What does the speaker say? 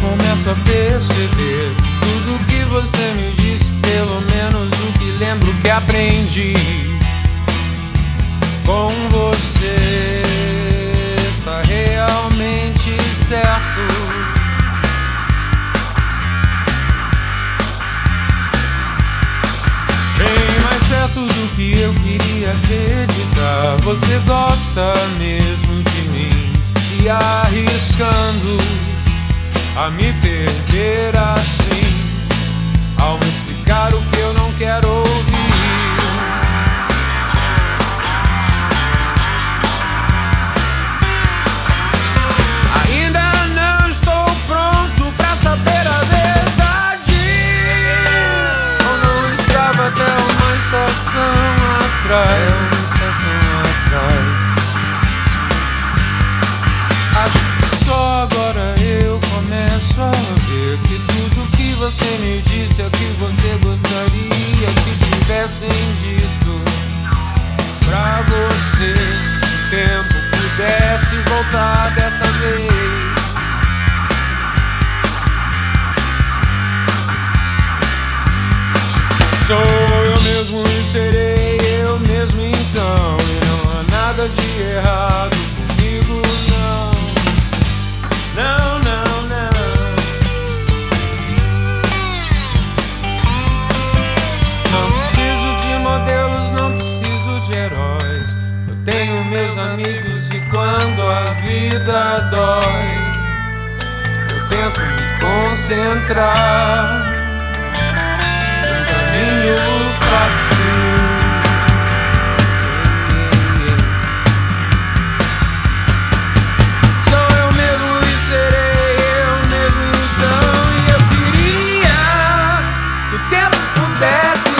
começo a perceber tudo que você me disse, pelo menos o que lembro que aprendi com você está realmente certo. Bem mais certo do que eu queria acreditar. Você gosta mesmo arriscando a me perder assim, ao me explicar o que eu não quero ouvir. Ainda não estou pronto pra saber a verdade. Eu não estava até. Uma estação atrás. Tenho meus amigos e quando a vida dói, eu tento me concentrar. best